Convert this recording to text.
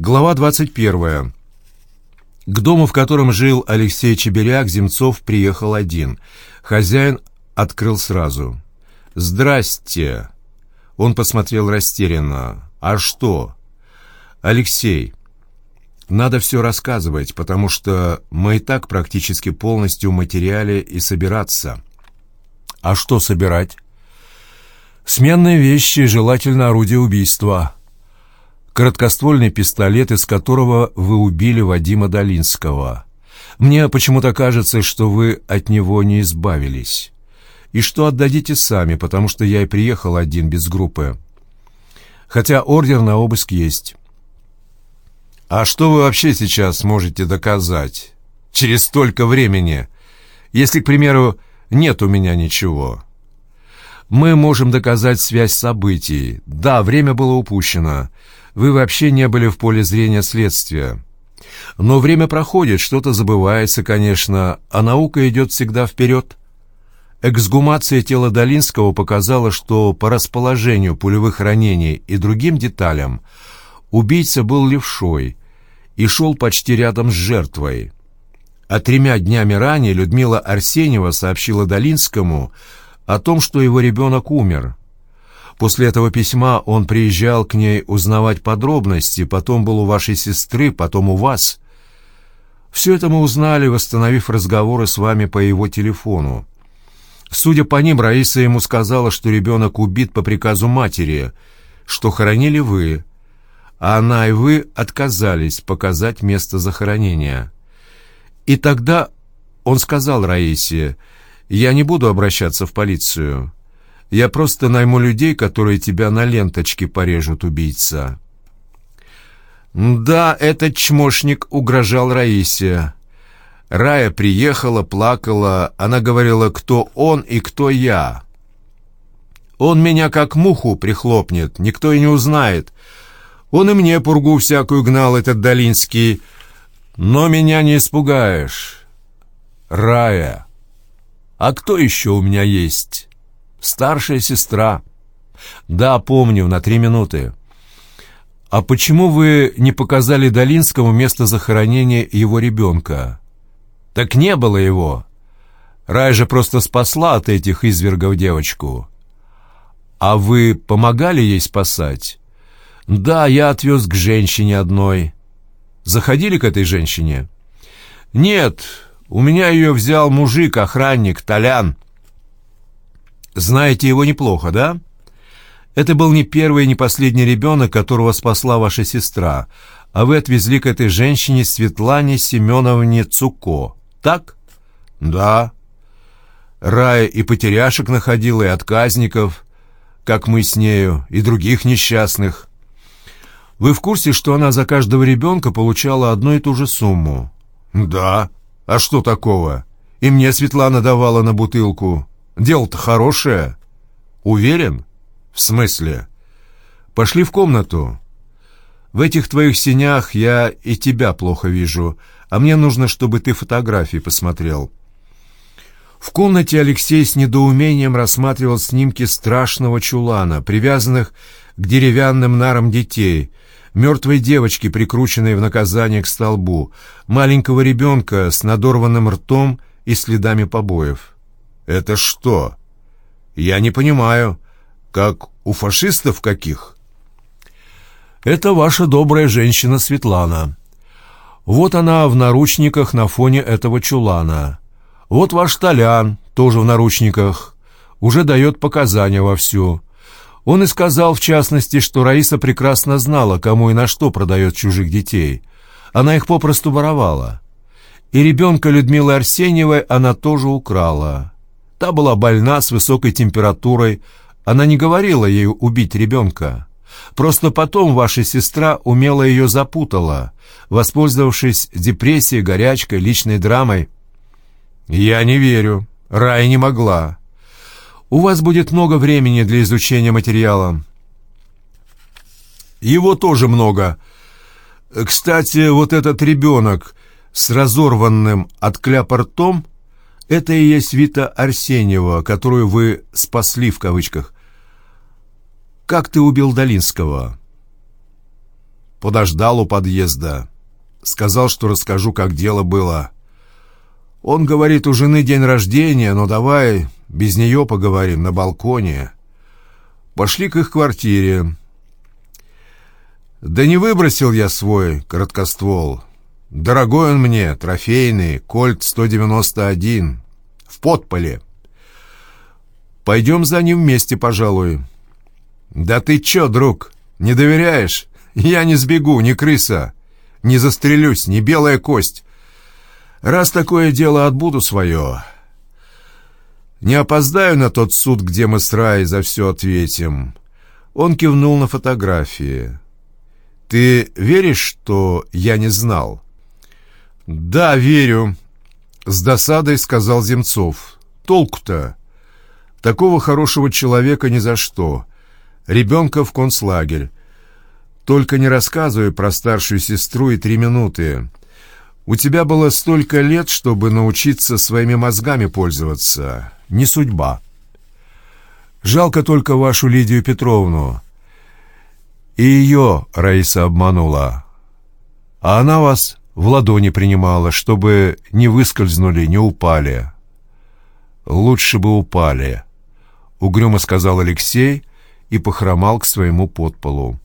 Глава 21. К дому, в котором жил Алексей Чеберяк, Земцов приехал один. Хозяин открыл сразу. «Здрасте!» Он посмотрел растерянно. «А что?» «Алексей, надо все рассказывать, потому что мы и так практически полностью в материале и собираться». «А что собирать?» «Сменные вещи, желательно орудие убийства» короткоствольный пистолет, из которого вы убили Вадима Долинского. Мне почему-то кажется, что вы от него не избавились. И что отдадите сами, потому что я и приехал один без группы. Хотя ордер на обыск есть. А что вы вообще сейчас можете доказать? Через столько времени. Если, к примеру, нет у меня ничего. Мы можем доказать связь событий. Да, время было упущено. Вы вообще не были в поле зрения следствия. Но время проходит, что-то забывается, конечно, а наука идет всегда вперед. Эксгумация тела Долинского показала, что по расположению пулевых ранений и другим деталям убийца был левшой и шел почти рядом с жертвой. А тремя днями ранее Людмила Арсеньева сообщила Долинскому о том, что его ребенок умер. После этого письма он приезжал к ней узнавать подробности, потом был у вашей сестры, потом у вас. Все это мы узнали, восстановив разговоры с вами по его телефону. Судя по ним, Раиса ему сказала, что ребенок убит по приказу матери, что хоронили вы, а она и вы отказались показать место захоронения. И тогда он сказал Раисе, «Я не буду обращаться в полицию». Я просто найму людей, которые тебя на ленточке порежут, убийца». Да, этот чмошник угрожал Раисе. Рая приехала, плакала, она говорила, кто он и кто я. Он меня как муху прихлопнет, никто и не узнает. Он и мне пургу всякую гнал, этот Долинский. Но меня не испугаешь. Рая. А кто еще у меня есть?» Старшая сестра. Да, помню, на три минуты. А почему вы не показали Долинскому место захоронения его ребенка? Так не было его. Рай же просто спасла от этих извергов девочку. А вы помогали ей спасать? Да, я отвез к женщине одной. Заходили к этой женщине? Нет, у меня ее взял мужик, охранник, Толян. Знаете его неплохо, да? Это был не первый и не последний ребенок, которого спасла ваша сестра, а вы отвезли к этой женщине Светлане Семеновне Цуко, так? Да. Рая и потеряшек находила, и отказников, как мы с нею, и других несчастных. Вы в курсе, что она за каждого ребенка получала одну и ту же сумму? Да. А что такого? И мне Светлана давала на бутылку. Дело-то хорошее. Уверен? В смысле? Пошли в комнату. В этих твоих синях я и тебя плохо вижу, а мне нужно, чтобы ты фотографии посмотрел. В комнате Алексей с недоумением рассматривал снимки страшного чулана, привязанных к деревянным нарам детей, мертвой девочки, прикрученной в наказание к столбу, маленького ребенка с надорванным ртом и следами побоев. «Это что? Я не понимаю. Как у фашистов каких?» «Это ваша добрая женщина Светлана. Вот она в наручниках на фоне этого чулана. Вот ваш Толян, тоже в наручниках, уже дает показания вовсю. Он и сказал, в частности, что Раиса прекрасно знала, кому и на что продает чужих детей. Она их попросту воровала. И ребенка Людмилы Арсеньевой она тоже украла. Та была больна с высокой температурой. Она не говорила ей убить ребенка. Просто потом ваша сестра умело ее запутала, воспользовавшись депрессией, горячкой, личной драмой. «Я не верю. Рая не могла. У вас будет много времени для изучения материала». «Его тоже много. Кстати, вот этот ребенок с разорванным от кляпа ртом — это и есть Вита Арсеньева, которую вы «спасли» в кавычках. Как ты убил Долинского? подождал у подъезда. Сказал, что расскажу, как дело было. Он говорит, у жены день рождения, но давай без нее поговорим на балконе. Пошли к их квартире. Да не выбросил я свой короткоствол. Дорогой он мне, трофейный, кольт 191, в подполе. Пойдем за ним вместе, пожалуй. Да ты чё, друг, не доверяешь? Я не сбегу, не крыса, не застрелюсь, не белая кость. Раз такое дело отбуду свое, не опоздаю на тот суд, где мы с Рай за все ответим. Он кивнул на фотографии. Ты веришь, что я не знал? Да, верю, с досадой сказал Земцов. Толку-то? Такого хорошего человека ни за что. Ребенка в концлагерь. Только не рассказывай про старшую сестру и три минуты. У тебя было столько лет, чтобы научиться своими мозгами пользоваться. Не судьба. Жалко только вашу Лидию Петровну. И ее Раиса обманула. А она вас в ладони принимала, чтобы не выскользнули, не упали. Лучше бы упали, — угрюмо сказал Алексей и похромал к своему подполу.